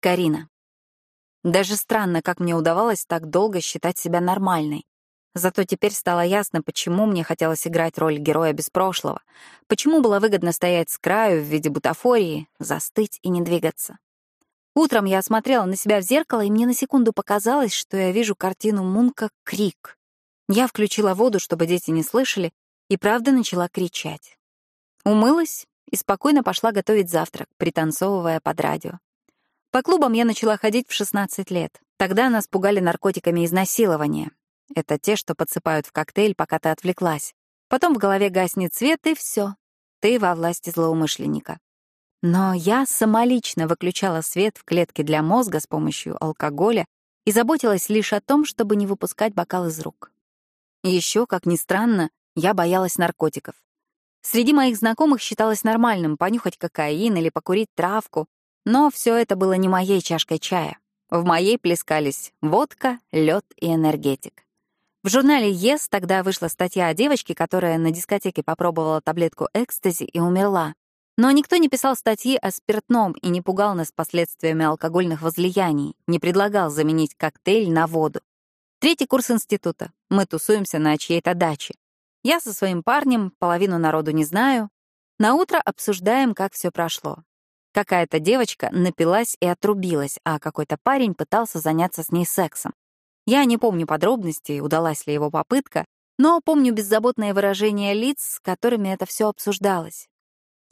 Карина. Даже странно, как мне удавалось так долго считать себя нормальной. Зато теперь стало ясно, почему мне хотелось играть роль героя без прошлого, почему было выгодно стоять с краю в виде бутафории, застыть и не двигаться. Утром я осмотрела на себя в зеркало, и мне на секунду показалось, что я вижу картину Мунка «Крик». Я включила воду, чтобы дети не слышали, и правда начала кричать. Умылась и спокойно пошла готовить завтрак, пританцовывая под радио. По клубам я начала ходить в 16 лет. Тогда нас пугали наркотиками изнасилования. Это те, что подсыпают в коктейль, пока ты отвлеклась. Потом в голове гаснет свет, и все. Ты во власти злоумышленника. Но я самолично выключала свет в клетке для мозга с помощью алкоголя и заботилась лишь о том, чтобы не выпускать бокал из рук. Еще, как ни странно, я боялась наркотиков. Среди моих знакомых считалось нормальным понюхать кокаин или покурить травку, но все это было не моей чашкой чая. В моей плескались водка, лед и энергетик. В журнале «Ес» тогда вышла статья о девочке, которая на дискотеке попробовала таблетку экстази и умерла. Но никто не писал статьи о спиртном и не пугал нас последствиями алкогольных возлияний, не предлагал заменить коктейль на воду. Третий курс института. Мы тусуемся на чьей-то даче. Я со своим парнем, половину народу не знаю. На утро обсуждаем, как все прошло. Какая-то девочка напилась и отрубилась, а какой-то парень пытался заняться с ней сексом. Я не помню подробностей, удалась ли его попытка, но помню беззаботное выражение лиц, с которыми это все обсуждалось.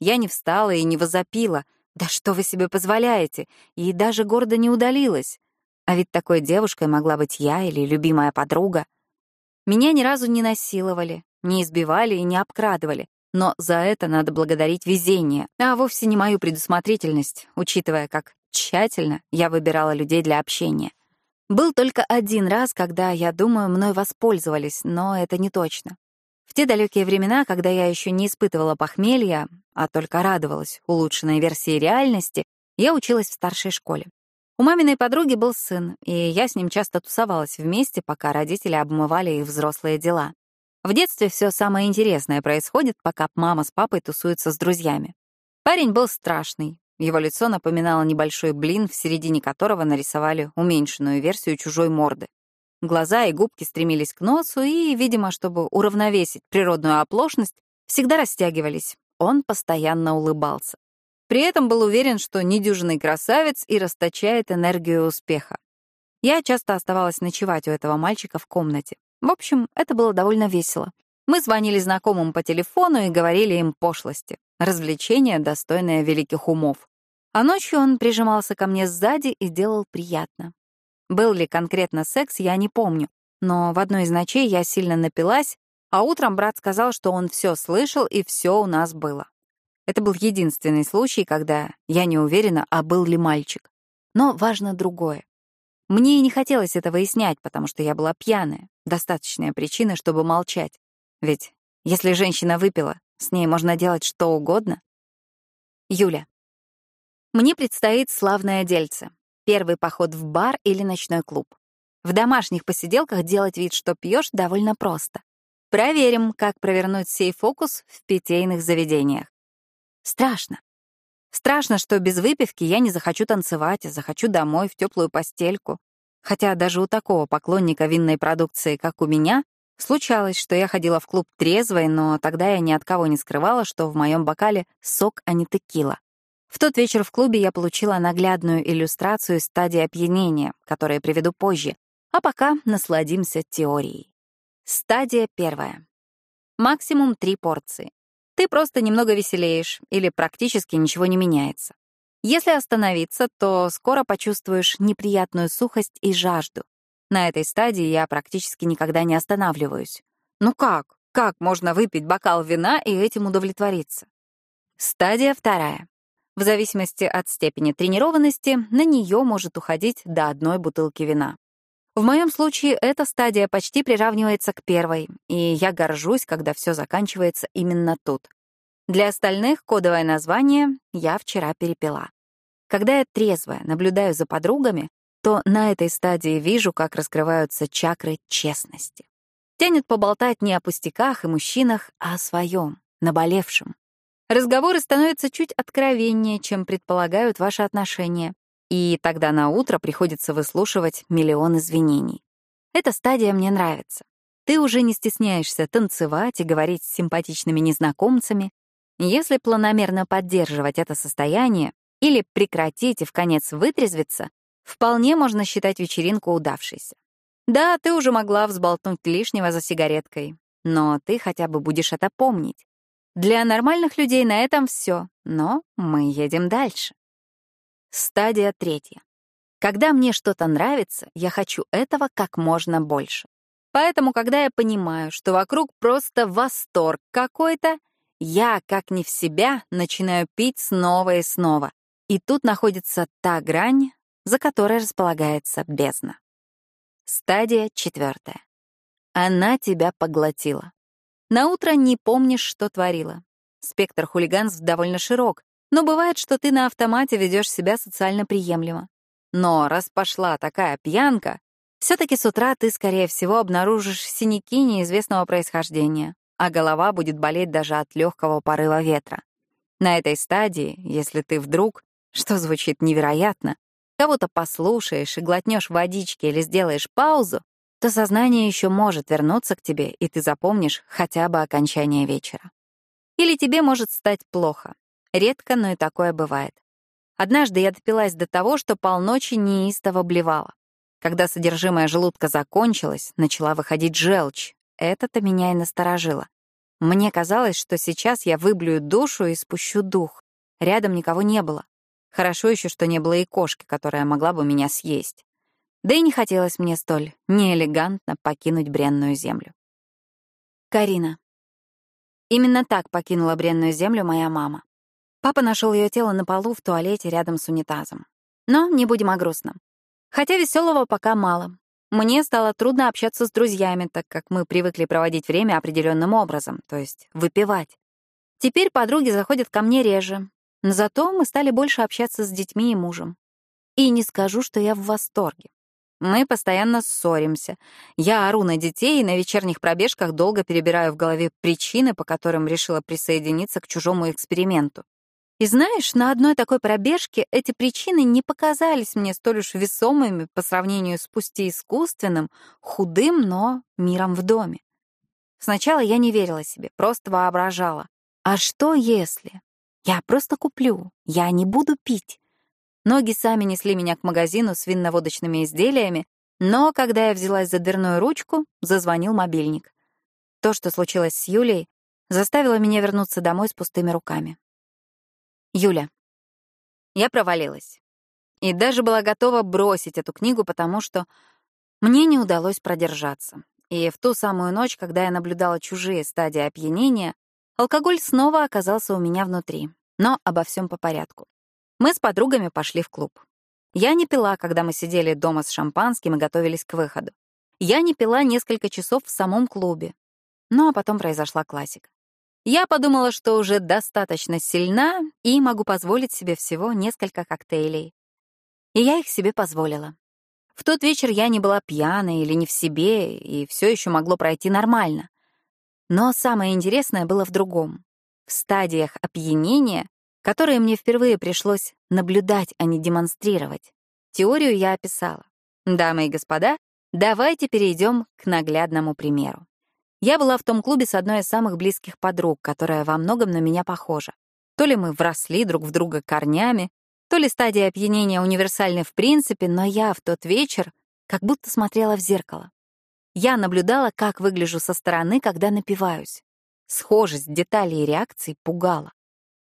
Я не встала и не возопила. «Да что вы себе позволяете?» И даже гордо не удалилась. А ведь такой девушкой могла быть я или любимая подруга. Меня ни разу не насиловали, не избивали и не обкрадывали. Но за это надо благодарить везение, а вовсе не мою предусмотрительность, учитывая, как тщательно я выбирала людей для общения. Был только один раз, когда, я думаю, мной воспользовались, но это не точно. В те далекие времена, когда я еще не испытывала похмелья, а только радовалась улучшенной версии реальности, я училась в старшей школе. У маминой подруги был сын, и я с ним часто тусовалась вместе, пока родители обмывали их взрослые дела. В детстве все самое интересное происходит, пока мама с папой тусуются с друзьями. Парень был страшный. Его лицо напоминало небольшой блин, в середине которого нарисовали уменьшенную версию чужой морды. Глаза и губки стремились к носу и, видимо, чтобы уравновесить природную оплошность, всегда растягивались. Он постоянно улыбался. При этом был уверен, что недюжинный красавец и расточает энергию успеха. Я часто оставалась ночевать у этого мальчика в комнате. В общем, это было довольно весело. Мы звонили знакомым по телефону и говорили им пошлости. Развлечение, достойное великих умов. А ночью он прижимался ко мне сзади и делал приятно. Был ли конкретно секс, я не помню, но в одной из ночей я сильно напилась, а утром брат сказал, что он все слышал и все у нас было. Это был единственный случай, когда я не уверена, а был ли мальчик. Но важно другое. Мне и не хотелось это выяснять, потому что я была пьяная. Достаточная причина, чтобы молчать. Ведь если женщина выпила, с ней можно делать что угодно. Юля. Мне предстоит славное дельце. Первый поход в бар или ночной клуб. В домашних посиделках делать вид, что пьешь, довольно просто. Проверим, как провернуть сей фокус в питейных заведениях. Страшно. Страшно, что без выпивки я не захочу танцевать, а захочу домой в теплую постельку. Хотя даже у такого поклонника винной продукции, как у меня, случалось, что я ходила в клуб трезвой, но тогда я ни от кого не скрывала, что в моем бокале сок, а не текила. В тот вечер в клубе я получила наглядную иллюстрацию стадии опьянения, которую приведу позже, а пока насладимся теорией. Стадия первая. Максимум три порции. Ты просто немного веселеешь или практически ничего не меняется. Если остановиться, то скоро почувствуешь неприятную сухость и жажду. На этой стадии я практически никогда не останавливаюсь. Ну как? Как можно выпить бокал вина и этим удовлетвориться? Стадия вторая. В зависимости от степени тренированности, на нее может уходить до одной бутылки вина. В моем случае эта стадия почти приравнивается к первой, и я горжусь, когда все заканчивается именно тут. Для остальных кодовое название «я вчера перепила». Когда я трезвая наблюдаю за подругами, то на этой стадии вижу, как раскрываются чакры честности. Тянет поболтать не о пустяках и мужчинах, а о своем, наболевшем. Разговоры становятся чуть откровеннее, чем предполагают ваши отношения. И тогда на утро приходится выслушивать миллион извинений. Эта стадия мне нравится. Ты уже не стесняешься танцевать и говорить с симпатичными незнакомцами. Если планомерно поддерживать это состояние или прекратить и в конец вытрезвиться, вполне можно считать вечеринку удавшейся. Да, ты уже могла взболтнуть лишнего за сигареткой, но ты хотя бы будешь это помнить. Для нормальных людей на этом все, но мы едем дальше. Стадия третья. Когда мне что-то нравится, я хочу этого как можно больше. Поэтому, когда я понимаю, что вокруг просто восторг какой-то, я, как не в себя, начинаю пить снова и снова. И тут находится та грань, за которой располагается бездна. Стадия четвертая. Она тебя поглотила. На утро не помнишь, что творила. Спектр хулиганств довольно широк, но бывает, что ты на автомате ведешь себя социально приемлемо. Но раз пошла такая пьянка, все-таки с утра ты, скорее всего, обнаружишь синяки неизвестного происхождения, а голова будет болеть даже от легкого порыва ветра. На этой стадии, если ты вдруг, что звучит невероятно, кого-то послушаешь и глотнешь водички или сделаешь паузу, то сознание еще может вернуться к тебе, и ты запомнишь хотя бы окончание вечера. Или тебе может стать плохо, Редко, но и такое бывает. Однажды я допилась до того, что полночи неистово блевала. Когда содержимое желудка закончилось, начала выходить желчь. Это-то меня и насторожило. Мне казалось, что сейчас я выблюю душу и спущу дух. Рядом никого не было. Хорошо еще, что не было и кошки, которая могла бы меня съесть. Да и не хотелось мне столь неэлегантно покинуть бренную землю. Карина. Именно так покинула бренную землю моя мама. Папа нашел ее тело на полу в туалете рядом с унитазом. Но не будем о грустном. Хотя веселого пока мало. Мне стало трудно общаться с друзьями, так как мы привыкли проводить время определенным образом, то есть выпивать. Теперь подруги заходят ко мне реже. Зато мы стали больше общаться с детьми и мужем. И не скажу, что я в восторге. Мы постоянно ссоримся. Я ору на детей и на вечерних пробежках долго перебираю в голове причины, по которым решила присоединиться к чужому эксперименту. И знаешь, на одной такой пробежке эти причины не показались мне столь уж весомыми по сравнению с пусть и искусственным, худым, но миром в доме. Сначала я не верила себе, просто воображала. А что если? Я просто куплю, я не буду пить. Ноги сами несли меня к магазину с винно-водочными изделиями, но когда я взялась за дверную ручку, зазвонил мобильник. То, что случилось с Юлей, заставило меня вернуться домой с пустыми руками. Юля. Я провалилась. И даже была готова бросить эту книгу, потому что мне не удалось продержаться. И в ту самую ночь, когда я наблюдала чужие стадии опьянения, алкоголь снова оказался у меня внутри. Но обо всем по порядку. Мы с подругами пошли в клуб. Я не пила, когда мы сидели дома с шампанским и готовились к выходу. Я не пила несколько часов в самом клубе. Ну а потом произошла классика. Я подумала, что уже достаточно сильна и могу позволить себе всего несколько коктейлей. И я их себе позволила. В тот вечер я не была пьяной или не в себе, и все еще могло пройти нормально. Но самое интересное было в другом. В стадиях опьянения, которые мне впервые пришлось наблюдать, а не демонстрировать. Теорию я описала. Дамы и господа, давайте перейдем к наглядному примеру. Я была в том клубе с одной из самых близких подруг, которая во многом на меня похожа. То ли мы вросли друг в друга корнями, то ли стадия опьянения универсальны в принципе, но я в тот вечер как будто смотрела в зеркало. Я наблюдала, как выгляжу со стороны, когда напиваюсь. Схожесть деталей и реакций пугала.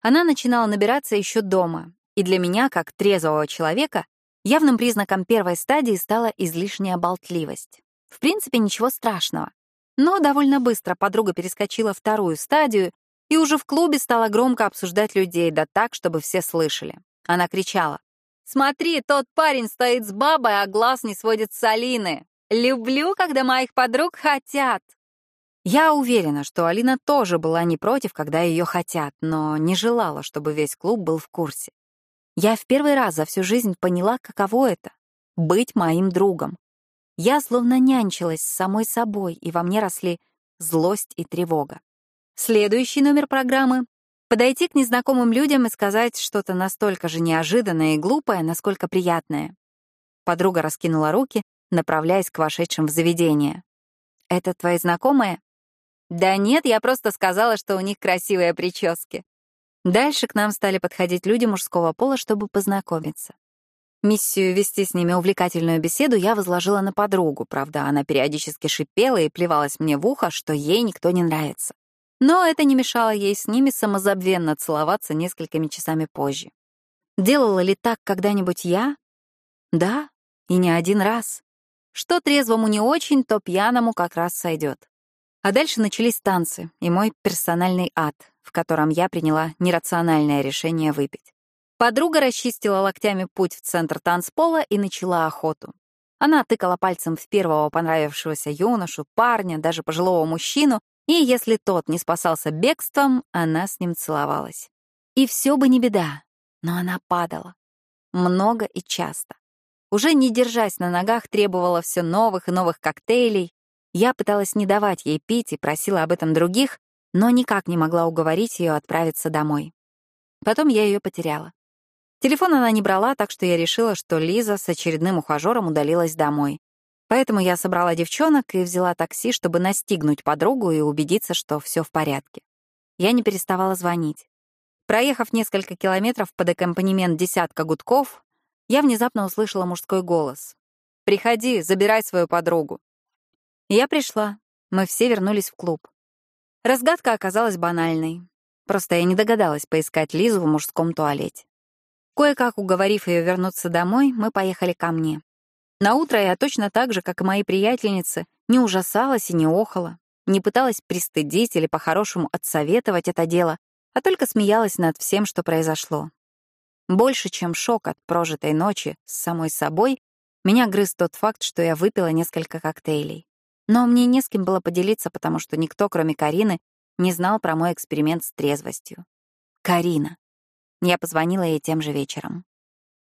Она начинала набираться еще дома, и для меня, как трезвого человека, явным признаком первой стадии стала излишняя болтливость. В принципе, ничего страшного. Но довольно быстро подруга перескочила вторую стадию и уже в клубе стала громко обсуждать людей, да так, чтобы все слышали. Она кричала. «Смотри, тот парень стоит с бабой, а глаз не сводит с Алины. Люблю, когда моих подруг хотят». Я уверена, что Алина тоже была не против, когда ее хотят, но не желала, чтобы весь клуб был в курсе. Я в первый раз за всю жизнь поняла, каково это — быть моим другом. Я словно нянчилась с самой собой, и во мне росли злость и тревога. Следующий номер программы Подойти к незнакомым людям и сказать что-то настолько же неожиданное и глупое, насколько приятное. Подруга раскинула руки, направляясь к вошедшим в заведение. «Это твои знакомые?» «Да нет, я просто сказала, что у них красивые прически». Дальше к нам стали подходить люди мужского пола, чтобы познакомиться. Миссию вести с ними увлекательную беседу я возложила на подругу, правда, она периодически шипела и плевалась мне в ухо, что ей никто не нравится. Но это не мешало ей с ними самозабвенно целоваться несколькими часами позже. Делала ли так когда-нибудь я? Да, и не один раз. Что трезвому не очень, то пьяному как раз сойдет. А дальше начались танцы и мой персональный ад, в котором я приняла нерациональное решение выпить. Подруга расчистила локтями путь в центр танцпола и начала охоту. Она тыкала пальцем в первого понравившегося юношу, парня, даже пожилого мужчину, и если тот не спасался бегством, она с ним целовалась. И все бы не беда, но она падала. Много и часто. Уже не держась на ногах, требовала все новых и новых коктейлей. Я пыталась не давать ей пить и просила об этом других, но никак не могла уговорить ее отправиться домой. Потом я ее потеряла. Телефон она не брала, так что я решила, что Лиза с очередным ухажером удалилась домой. Поэтому я собрала девчонок и взяла такси, чтобы настигнуть подругу и убедиться, что все в порядке. Я не переставала звонить. Проехав несколько километров под аккомпанемент десятка гудков, я внезапно услышала мужской голос. «Приходи, забирай свою подругу». Я пришла. Мы все вернулись в клуб. Разгадка оказалась банальной. Просто я не догадалась поискать Лизу в мужском туалете. Кое-как уговорив ее вернуться домой, мы поехали ко мне. На утро я точно так же, как и мои приятельницы, не ужасалась и не охала, не пыталась пристыдить или по-хорошему отсоветовать это дело, а только смеялась над всем, что произошло. Больше, чем шок от прожитой ночи с самой собой, меня грыз тот факт, что я выпила несколько коктейлей. Но мне не с кем было поделиться, потому что никто, кроме Карины, не знал про мой эксперимент с трезвостью. Карина. Я позвонила ей тем же вечером.